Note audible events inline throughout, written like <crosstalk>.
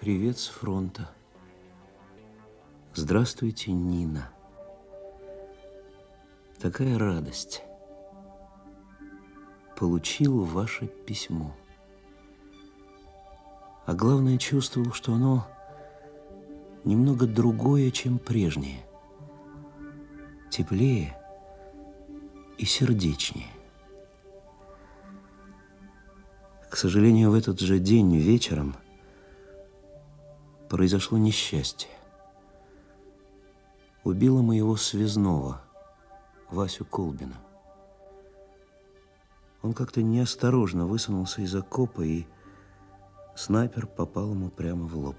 Привет с фронта. Здравствуйте, Нина. Такая радость. Получил ваше письмо. А главное, чувствовал, что оно немного другое, чем прежнее. Теплее и сердечнее. К сожалению, в этот же день вечером произошло несчастье. Убило моего связного, Васю Колбина. Он как-то неосторожно высунулся из окопа, и снайпер попал ему прямо в лоб.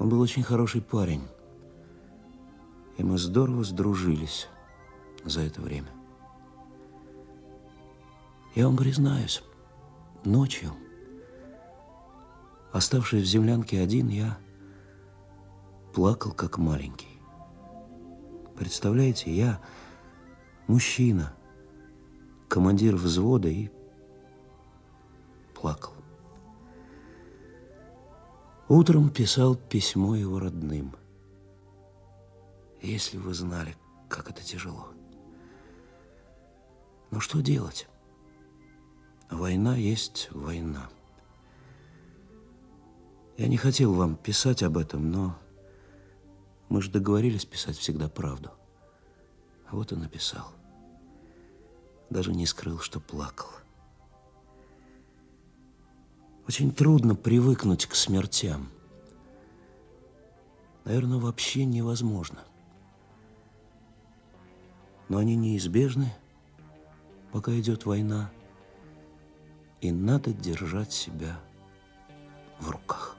Он был очень хороший парень, и мы здорово сдружились за это время. Я вам признаюсь, ночью, оставшись в землянке один, я плакал, как маленький. Представляете, я мужчина, командир взвода и плакал. Утром писал письмо его родным. Если вы знали, как это тяжело. Но что делать? Война есть война. Я не хотел вам писать об этом, но мы же договорились писать всегда правду. Вот и написал. Даже не скрыл, что плакал. Очень трудно привыкнуть к смертям. Наверное, вообще невозможно. Но они неизбежны, пока идет война, и надо держать себя в руках.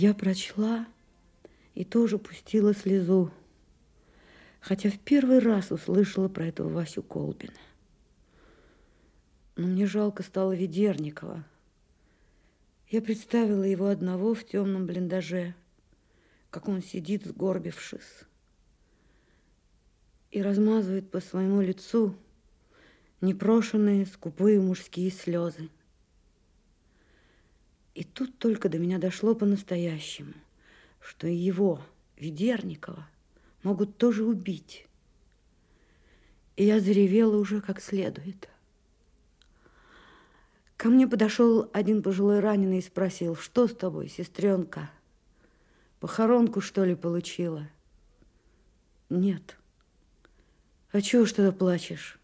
Я прочла и тоже пустила слезу, хотя в первый раз услышала про этого Васю Колбина. Но мне жалко стало Ведерникова. Я представила его одного в темном блиндаже, как он сидит, сгорбившись, и размазывает по своему лицу непрошенные скупые мужские слезы. И тут только до меня дошло по-настоящему, что и его, Ведерникова, могут тоже убить. И я заревела уже как следует. Ко мне подошел один пожилой раненый и спросил, что с тобой, сестренка? Похоронку, что ли, получила? Нет. А чего тогда плачешь?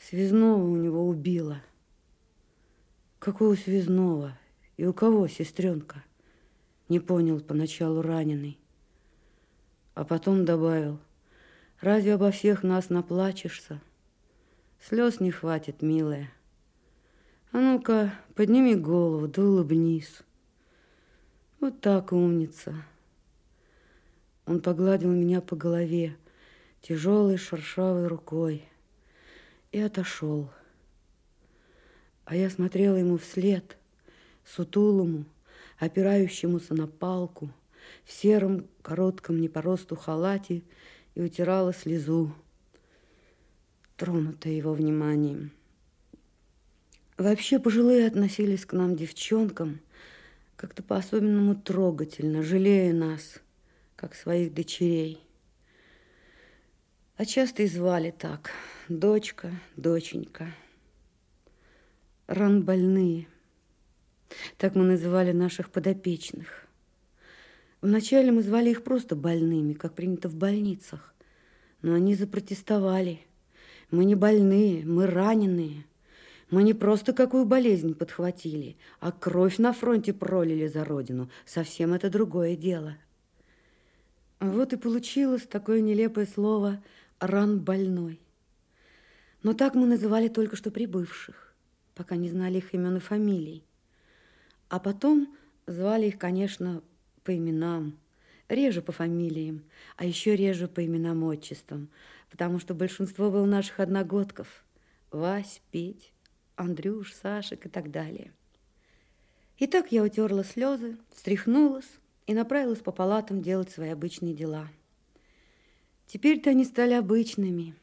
Связного у него убило. Какого связного? И у кого, сестренка? Не понял поначалу раненый. А потом добавил, разве обо всех нас наплачешься? Слез не хватит, милая. А ну-ка, подними голову, да улыбнись. Вот так, умница. Он погладил меня по голове тяжелой шершавой рукой и отошел. А я смотрела ему вслед, сутулому, опирающемуся на палку, в сером коротком не по росту халате и утирала слезу, тронутая его вниманием. Вообще пожилые относились к нам, девчонкам, как-то по-особенному трогательно, жалея нас, как своих дочерей. А часто и звали так, дочка, доченька ран больные. Так мы называли наших подопечных. Вначале мы звали их просто больными, как принято в больницах. Но они запротестовали. Мы не больные, мы раненые. Мы не просто какую болезнь подхватили, а кровь на фронте пролили за родину. Совсем это другое дело. Вот и получилось такое нелепое слово «ран больной». Но так мы называли только что прибывших пока не знали их имен и фамилий. А потом звали их, конечно, по именам, реже по фамилиям, а еще реже по именам отчествам, потому что большинство было наших одногодков. Вась, Петь, Андрюш, Сашек и так далее. И так я утерла слезы, встряхнулась и направилась по палатам делать свои обычные дела. Теперь-то они стали обычными,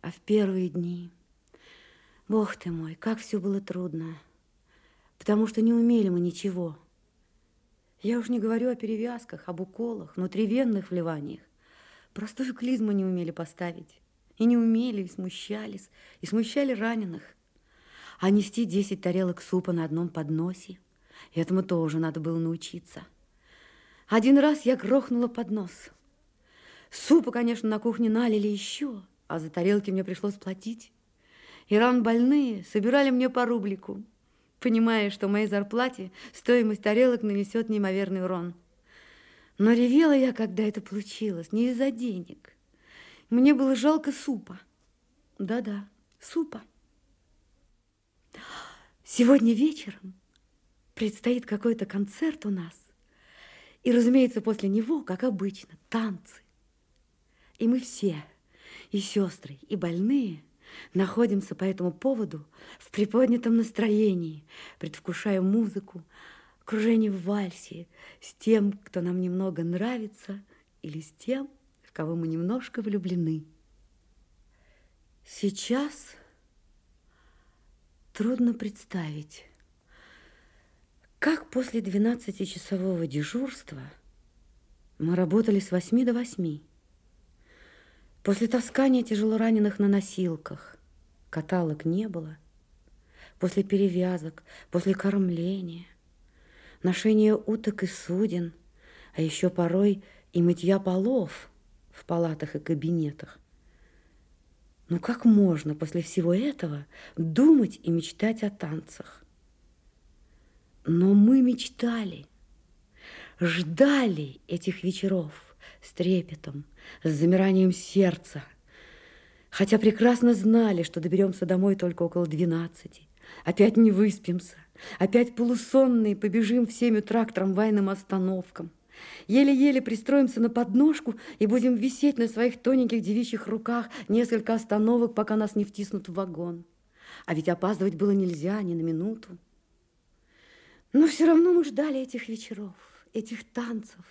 а в первые дни... Бог ты мой, как все было трудно, потому что не умели мы ничего. Я уж не говорю о перевязках, об уколах, внутривенных вливаниях. Простую клизму не умели поставить. И не умели, и смущались, и смущали раненых. А нести десять тарелок супа на одном подносе, этому тоже надо было научиться. Один раз я грохнула поднос. Супа, конечно, на кухне налили еще, а за тарелки мне пришлось платить. И ран больные собирали мне по рублику, понимая, что моей зарплате стоимость тарелок нанесет неимоверный урон. Но ревела я, когда это получилось, не из-за денег. Мне было жалко супа. Да-да, супа. Сегодня вечером предстоит какой-то концерт у нас. И, разумеется, после него, как обычно, танцы. И мы все, и сестры, и больные, находимся по этому поводу в приподнятом настроении, предвкушая музыку, кружение в вальсе с тем, кто нам немного нравится, или с тем, в кого мы немножко влюблены. Сейчас трудно представить, как после 12-часового дежурства мы работали с 8 до 8. После таскания тяжелораненых на носилках каталок не было. После перевязок, после кормления, ношения уток и суден, а еще порой и мытья полов в палатах и кабинетах. Но как можно после всего этого думать и мечтать о танцах? Но мы мечтали, ждали этих вечеров с трепетом, с замиранием сердца, хотя прекрасно знали, что доберемся домой только около двенадцати. Опять не выспимся, опять полусонные побежим всеми трак трамвайным остановкам. Еле-еле пристроимся на подножку и будем висеть на своих тоненьких девичьих руках несколько остановок, пока нас не втиснут в вагон. А ведь опаздывать было нельзя ни на минуту. Но все равно мы ждали этих вечеров, этих танцев,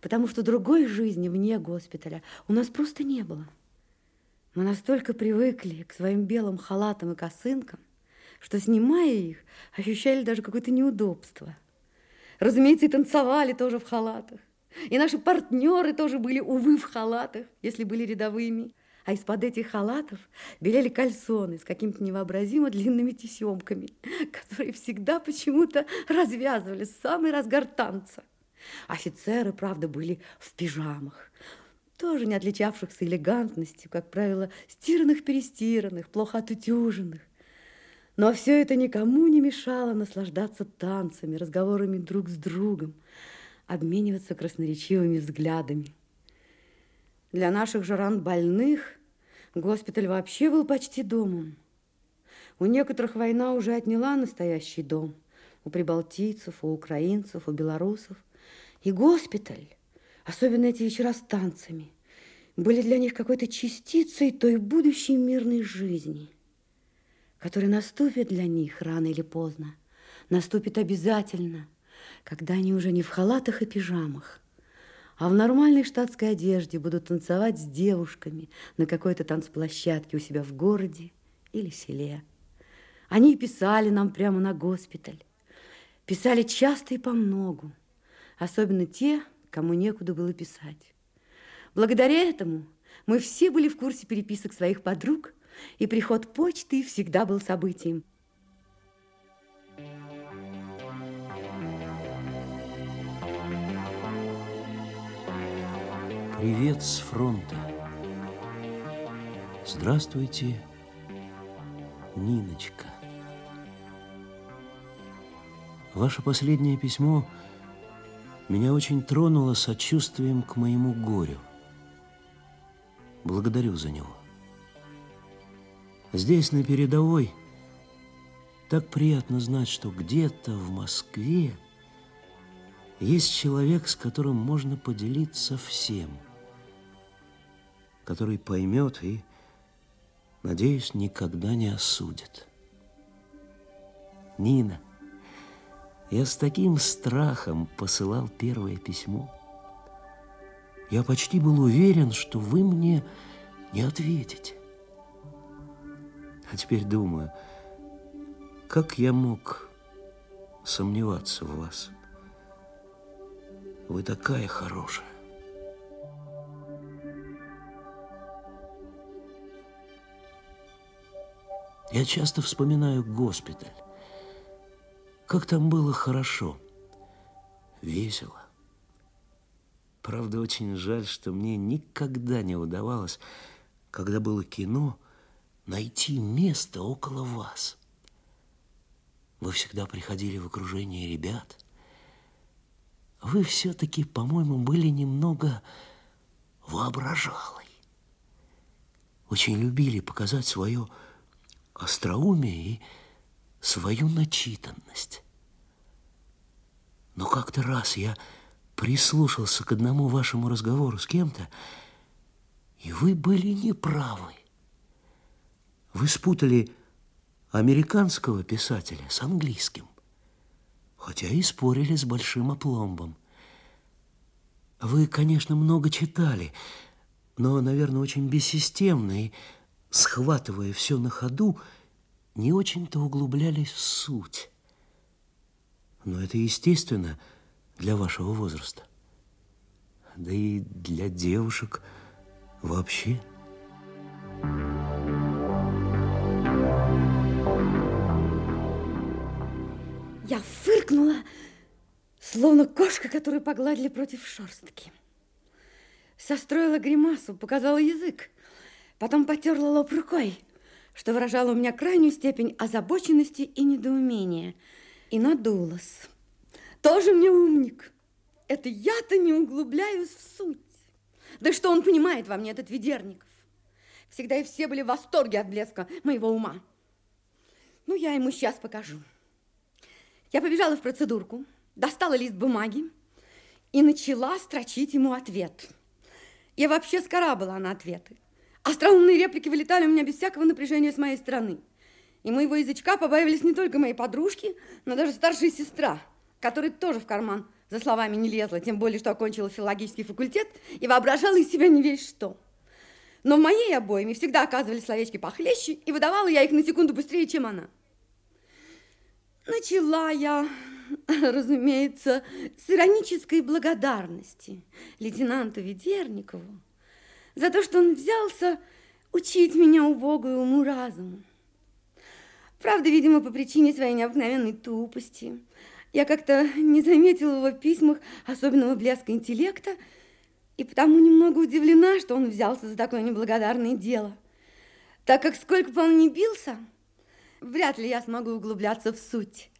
потому что другой жизни вне госпиталя у нас просто не было. Мы настолько привыкли к своим белым халатам и косынкам, что, снимая их, ощущали даже какое-то неудобство. Разумеется, и танцевали тоже в халатах. И наши партнеры тоже были, увы, в халатах, если были рядовыми а из-под этих халатов белели кальсоны с какими-то невообразимо длинными тесемками, <laughs> которые всегда почему-то развязывали в самый разгар танца. Офицеры, правда, были в пижамах, тоже не отличавшихся элегантностью, как правило, стиранных-перестиранных, плохо отутюженных. Но все это никому не мешало наслаждаться танцами, разговорами друг с другом, обмениваться красноречивыми взглядами. Для наших же ран больных госпиталь вообще был почти домом. У некоторых война уже отняла настоящий дом. У прибалтийцев, у украинцев, у белорусов. И госпиталь, особенно эти вечера с танцами, были для них какой-то частицей той будущей мирной жизни, которая наступит для них рано или поздно, наступит обязательно, когда они уже не в халатах и пижамах, а в нормальной штатской одежде буду танцевать с девушками на какой-то танцплощадке у себя в городе или селе. Они писали нам прямо на госпиталь. Писали часто и по многу, особенно те, кому некуда было писать. Благодаря этому мы все были в курсе переписок своих подруг, и приход почты всегда был событием – Привет с фронта. Здравствуйте, Ниночка. Ваше последнее письмо меня очень тронуло сочувствием к моему горю. Благодарю за него. Здесь, на передовой, так приятно знать, что где-то в Москве есть человек, с которым можно поделиться всем – который поймет и, надеюсь, никогда не осудит. Нина, Я с таким страхом посылал первое письмо. Я почти был уверен, что вы мне не ответите. А теперь думаю, как я мог сомневаться в вас? Вы такая хорошая. Я часто вспоминаю госпиталь. Как там было хорошо, весело. Правда, очень жаль, что мне никогда не удавалось, когда было кино, найти место около вас. Вы всегда приходили в окружение ребят. Вы все-таки, по-моему, были немного воображалой. Очень любили показать свое остроумие и свою начитанность. Но как-то раз я прислушался к одному вашему разговору с кем-то, и вы были неправы. Вы спутали американского писателя с английским, хотя и спорили с большим опломбом. Вы, конечно, много читали, но, наверное, очень бессистемно и схватывая все на ходу, не очень-то углублялись в суть. Но это естественно для вашего возраста. Да и для девушек вообще. Я фыркнула, словно кошка, которую погладили против шерстки. Состроила гримасу, показала язык. Потом потерла лоб рукой, что выражало у меня крайнюю степень озабоченности и недоумения. И надулась. Тоже мне умник. Это я-то не углубляюсь в суть. Да что он понимает во мне, этот Ведерников? Всегда и все были в восторге от блеска моего ума. Ну, я ему сейчас покажу. Я побежала в процедурку, достала лист бумаги и начала строчить ему ответ. Я вообще скора была на ответы. Остроумные реплики вылетали у меня без всякого напряжения с моей стороны. И моего язычка побаивались не только мои подружки, но даже старшая сестра, которая тоже в карман за словами не лезла, тем более, что окончила филологический факультет и воображала из себя не весь что. Но в моей обоими всегда оказывались словечки похлеще, и выдавала я их на секунду быстрее, чем она. Начала я, <laughs> разумеется, с иронической благодарности лейтенанту Ведерникову, за то, что он взялся учить меня убогую уму-разуму. Правда, видимо, по причине своей необыкновенной тупости. Я как-то не заметила в его письмах особенного блеска интеллекта, и потому немного удивлена, что он взялся за такое неблагодарное дело. Так как сколько бы он ни бился, вряд ли я смогу углубляться в суть.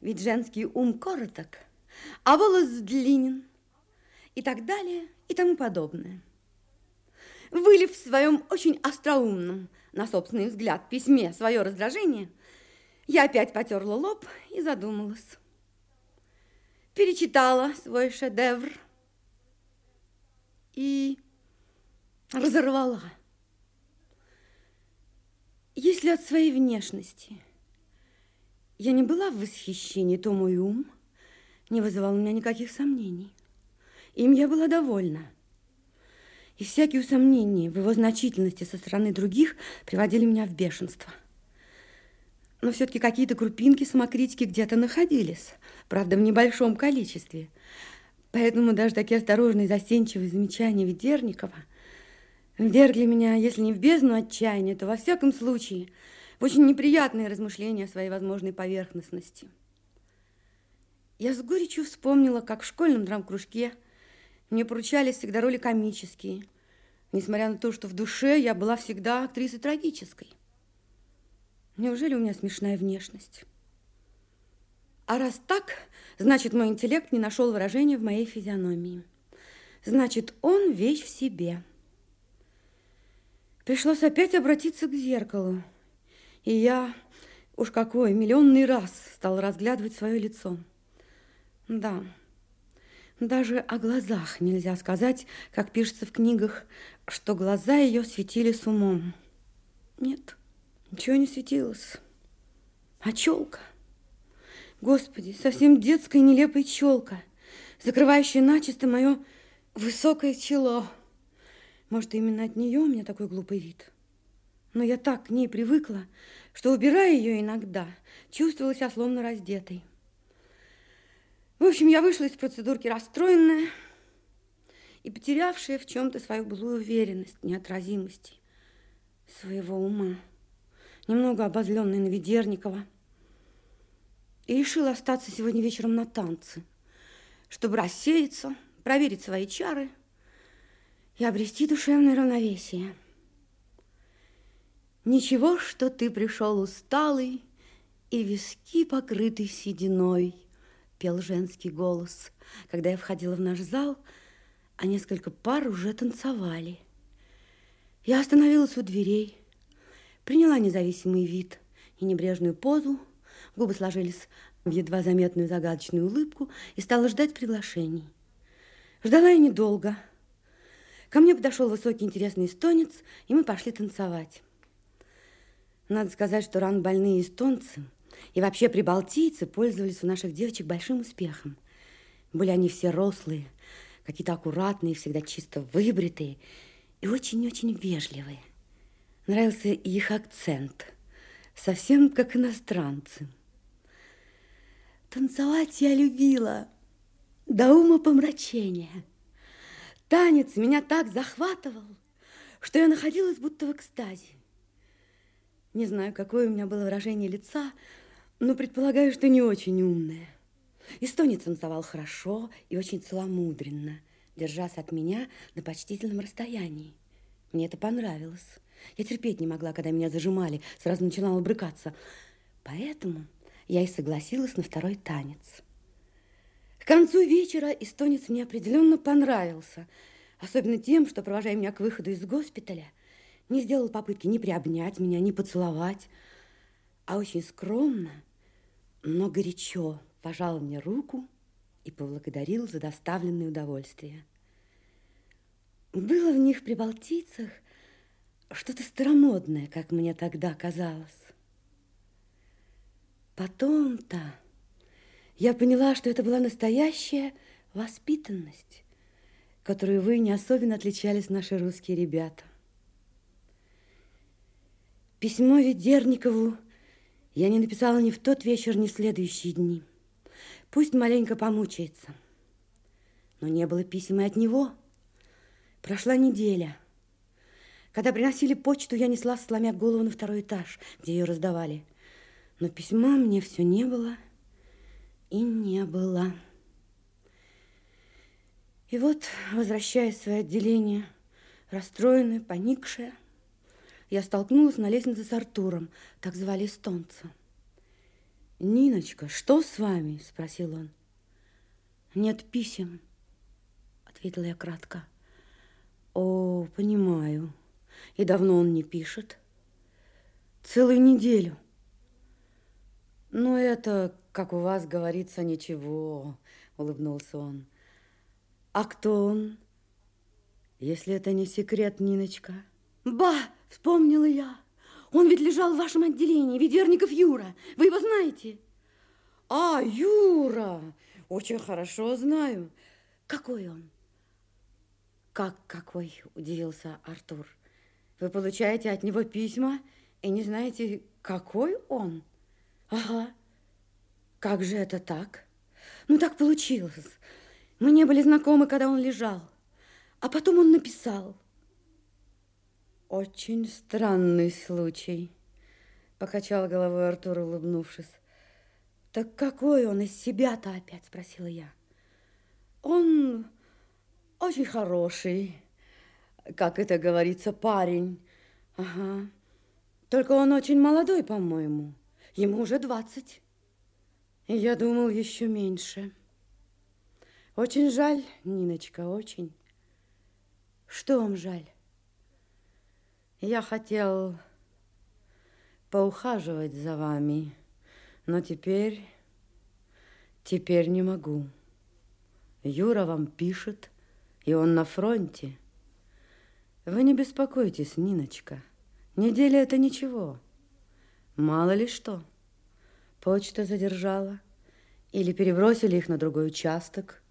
Ведь женский ум короток, а волос длинен, и так далее, и тому подобное. Вылив в своем очень остроумном, на собственный взгляд, письме свое раздражение, я опять потерла лоб и задумалась. Перечитала свой шедевр и разорвала. Если от своей внешности я не была в восхищении, то мой ум не вызывал у меня никаких сомнений. Им я была довольна. И всякие усомнения в его значительности со стороны других приводили меня в бешенство. Но все-таки какие-то крупинки самокритики где-то находились, правда, в небольшом количестве. Поэтому даже такие осторожные, застенчивые замечания Ведерникова ввергли меня, если не в бездну отчаяния, то во всяком случае в очень неприятные размышления о своей возможной поверхностности. Я с горечью вспомнила, как в школьном драм-кружке мне поручались всегда роли комические, несмотря на то, что в душе я была всегда актрисой трагической. Неужели у меня смешная внешность? А раз так, значит, мой интеллект не нашел выражения в моей физиономии. Значит, он вещь в себе. Пришлось опять обратиться к зеркалу. И я, уж какой, миллионный раз стал разглядывать свое лицо. Да, даже о глазах нельзя сказать, как пишется в книгах, что глаза ее светили с умом. Нет, ничего не светилось. А челка? Господи, совсем детская нелепая челка, закрывающая начисто мое высокое чело. Может, именно от нее у меня такой глупый вид. Но я так к ней привыкла, что, убирая ее иногда, чувствовала себя словно раздетой. В общем, я вышла из процедурки расстроенная и потерявшая в чем-то свою былую уверенность, неотразимости своего ума, немного обозленная на Ведерникова, и решила остаться сегодня вечером на танцы, чтобы рассеяться, проверить свои чары и обрести душевное равновесие. Ничего, что ты пришел усталый и виски покрыты сединой, пел женский голос, когда я входила в наш зал, а несколько пар уже танцевали. Я остановилась у дверей, приняла независимый вид и небрежную позу, губы сложились в едва заметную загадочную улыбку и стала ждать приглашений. Ждала я недолго. Ко мне подошел высокий интересный эстонец, и мы пошли танцевать. Надо сказать, что ран больные эстонцы и вообще прибалтийцы пользовались у наших девочек большим успехом. Были они все рослые, какие-то аккуратные, всегда чисто выбритые и очень-очень вежливые. Нравился их акцент, совсем как иностранцы. Танцевать я любила до ума помрачения. Танец меня так захватывал, что я находилась будто в экстазе. Не знаю, какое у меня было выражение лица, но предполагаю, что не очень умное. Эстонец танцевал хорошо и очень целомудренно, держась от меня на почтительном расстоянии. Мне это понравилось. Я терпеть не могла, когда меня зажимали, сразу начинала брыкаться. Поэтому я и согласилась на второй танец. К концу вечера эстонец мне определенно понравился, особенно тем, что, провожая меня к выходу из госпиталя, не сделал попытки ни приобнять меня, ни поцеловать, а очень скромно, но горячо пожал мне руку и поблагодарил за доставленное удовольствие. Было в них при балтийцах что-то старомодное, как мне тогда казалось. Потом-то я поняла, что это была настоящая воспитанность, которую вы не особенно отличались наши русские ребята. Письмо Ведерникову я не написала ни в тот вечер, ни в следующие дни. Пусть маленько помучается. Но не было писем и от него. Прошла неделя. Когда приносили почту, я несла, сломя голову на второй этаж, где ее раздавали. Но письма мне все не было и не было. И вот, возвращаясь в свое отделение, расстроенная, поникшая, я столкнулась на лестнице с Артуром, так звали эстонца. «Ниночка, что с вами?» – спросил он. «Нет писем», – ответила я кратко. «О, понимаю. И давно он не пишет?» «Целую неделю». «Ну, это, как у вас говорится, ничего», – улыбнулся он. «А кто он?» «Если это не секрет, Ниночка». «Ба!» Вспомнила я. Он ведь лежал в вашем отделении, Ведерников Юра. Вы его знаете? А, Юра! Очень хорошо знаю. Какой он? Как какой? Удивился Артур. Вы получаете от него письма и не знаете, какой он? Ага. Как же это так? Ну, так получилось. Мы не были знакомы, когда он лежал. А потом он написал – очень странный случай, покачал головой Артур, улыбнувшись. Так какой он из себя-то опять, спросила я. Он очень хороший, как это говорится, парень. Ага. Только он очень молодой, по-моему. Ему уже двадцать. Я думал еще меньше. Очень жаль, Ниночка, очень. Что вам жаль? Я хотел поухаживать за вами, но теперь, теперь не могу. Юра вам пишет, и он на фронте. Вы не беспокойтесь, Ниночка. Неделя – это ничего. Мало ли что. Почта задержала. Или перебросили их на другой участок.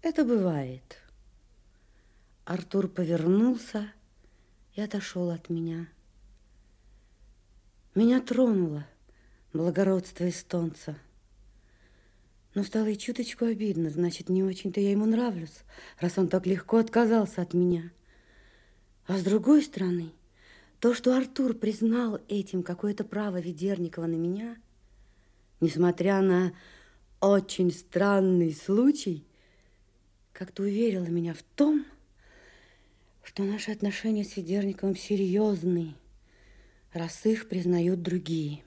Это бывает. Артур повернулся и отошел от меня. Меня тронуло благородство эстонца. Но стало и чуточку обидно, значит, не очень-то я ему нравлюсь, раз он так легко отказался от меня. А с другой стороны, то, что Артур признал этим какое-то право Ведерникова на меня, несмотря на очень странный случай, как-то уверило меня в том, что наши отношения с Ведерниковым серьезные, раз их признают другие.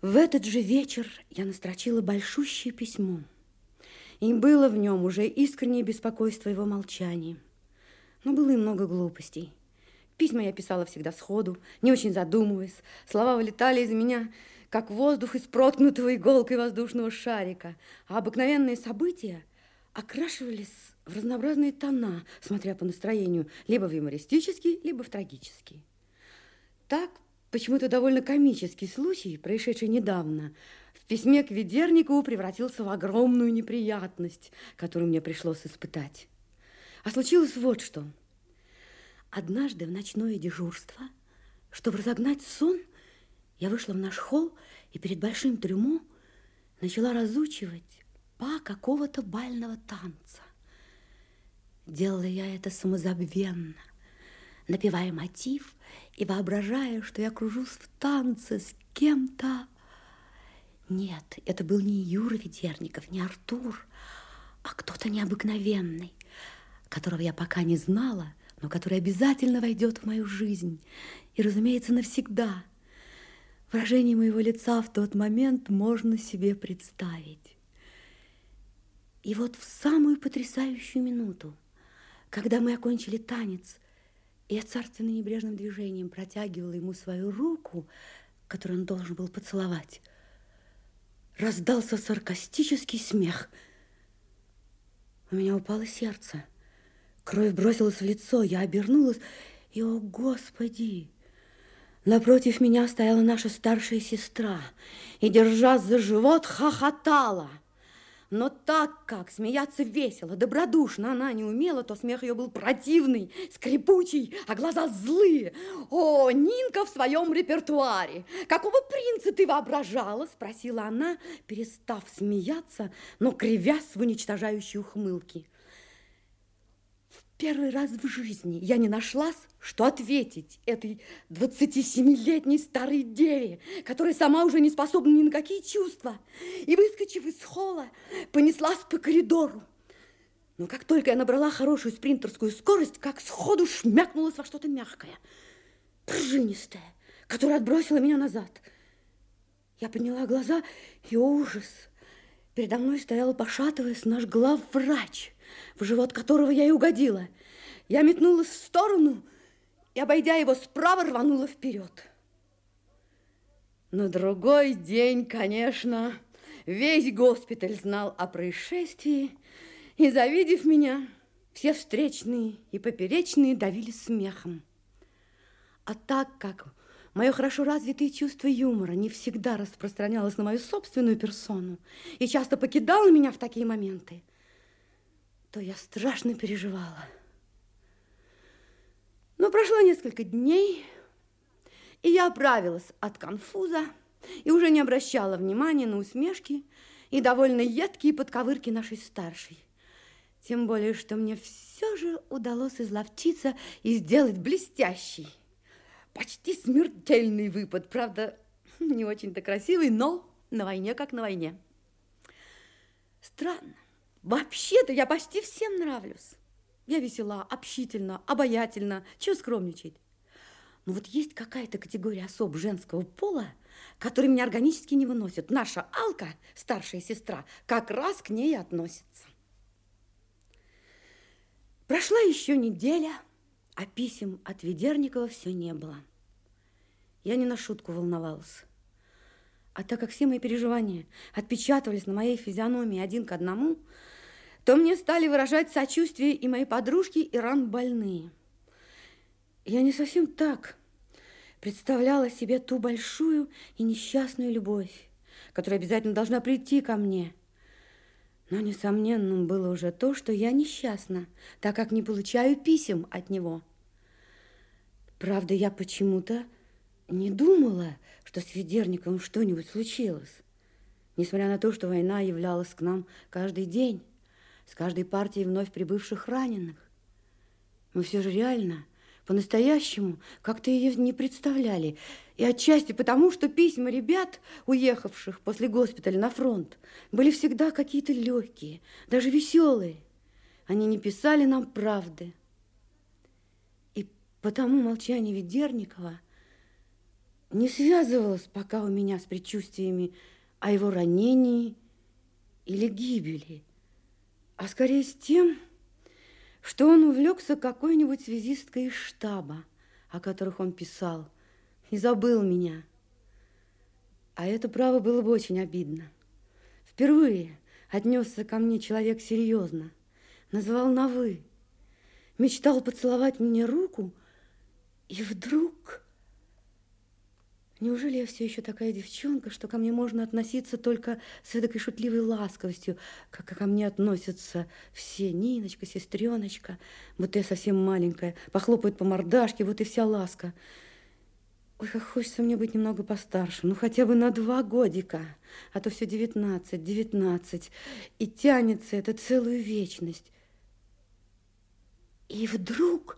В этот же вечер я настрочила большущее письмо. И было в нем уже искреннее беспокойство его молчанием. Но было и много глупостей. Письма я писала всегда сходу, не очень задумываясь. Слова вылетали из меня, как воздух из проткнутого иголкой воздушного шарика. А обыкновенные события окрашивались в разнообразные тона, смотря по настроению, либо в юмористический, либо в трагический. Так, почему-то довольно комический случай, происшедший недавно, в письме к Ведерникову превратился в огромную неприятность, которую мне пришлось испытать. А случилось вот что – Однажды в ночное дежурство, чтобы разогнать сон, я вышла в наш холл и перед большим трюмо начала разучивать па какого-то бального танца. Делала я это самозабвенно, напевая мотив и воображая, что я кружусь в танце с кем-то. Нет, это был не Юра Ведерников, не Артур, а кто-то необыкновенный, которого я пока не знала, но который обязательно войдет в мою жизнь и, разумеется, навсегда. Выражение моего лица в тот момент можно себе представить. И вот в самую потрясающую минуту, когда мы окончили танец, я царственно небрежным движением протягивала ему свою руку, которую он должен был поцеловать, раздался саркастический смех. У меня упало сердце. Кровь бросилась в лицо, я обернулась, и, о Господи! Напротив меня стояла наша старшая сестра и, держась за живот, хохотала. Но так как смеяться весело, добродушно она не умела, то смех ее был противный, скрипучий, а глаза злые. «О, Нинка в своем репертуаре! Какого принца ты воображала?» – спросила она, перестав смеяться, но кривясь в уничтожающей ухмылке. Первый раз в жизни я не нашлась, что ответить этой 27-летней старой деве, которая сама уже не способна ни на какие чувства. И, выскочив из холла, понеслась по коридору. Но как только я набрала хорошую спринтерскую скорость, как сходу шмякнулась во что-то мягкое, пружинистое, которое отбросило меня назад. Я подняла глаза, и ужас. Передо мной стоял, пошатываясь, наш главврач – в живот которого я и угодила. Я метнулась в сторону и, обойдя его справа, рванула вперед. На другой день, конечно, весь госпиталь знал о происшествии, и, завидев меня, все встречные и поперечные давили смехом. А так как мое хорошо развитое чувство юмора не всегда распространялось на мою собственную персону и часто покидало меня в такие моменты, то я страшно переживала. Но прошло несколько дней, и я оправилась от конфуза и уже не обращала внимания на усмешки и довольно едкие подковырки нашей старшей. Тем более, что мне все же удалось изловчиться и сделать блестящий, почти смертельный выпад. Правда, не очень-то красивый, но на войне как на войне. Странно. Вообще-то я почти всем нравлюсь. Я весела, общительна, обаятельна, чего скромничать. Но вот есть какая-то категория особ женского пола, которые меня органически не выносят. Наша Алка, старшая сестра, как раз к ней относится. Прошла еще неделя, а писем от Ведерникова все не было. Я не на шутку волновалась. А так как все мои переживания отпечатывались на моей физиономии один к одному, то мне стали выражать сочувствие и мои подружки, и ран больные. Я не совсем так представляла себе ту большую и несчастную любовь, которая обязательно должна прийти ко мне. Но несомненным было уже то, что я несчастна, так как не получаю писем от него. Правда, я почему-то не думала, что с Ведерниковым что-нибудь случилось. Несмотря на то, что война являлась к нам каждый день, с каждой партией вновь прибывших раненых. Мы все же реально, по-настоящему, как-то ее не представляли. И отчасти потому, что письма ребят, уехавших после госпиталя на фронт, были всегда какие-то легкие, даже веселые. Они не писали нам правды. И потому молчание Ведерникова не связывалось пока у меня с предчувствиями о его ранении или гибели, а скорее с тем, что он увлекся какой-нибудь связисткой из штаба, о которых он писал – и забыл меня. А это право было бы очень обидно. Впервые отнесся ко мне человек серьезно, назвал на «вы», мечтал поцеловать мне руку, и вдруг... Неужели я все еще такая девчонка, что ко мне можно относиться только с этой шутливой ласковостью, как ко мне относятся все, Ниночка, сестреночка, вот я совсем маленькая, похлопают по мордашке, вот и вся ласка. Ой, как хочется мне быть немного постарше, ну хотя бы на два годика, а то все девятнадцать, девятнадцать, и тянется это целую вечность. И вдруг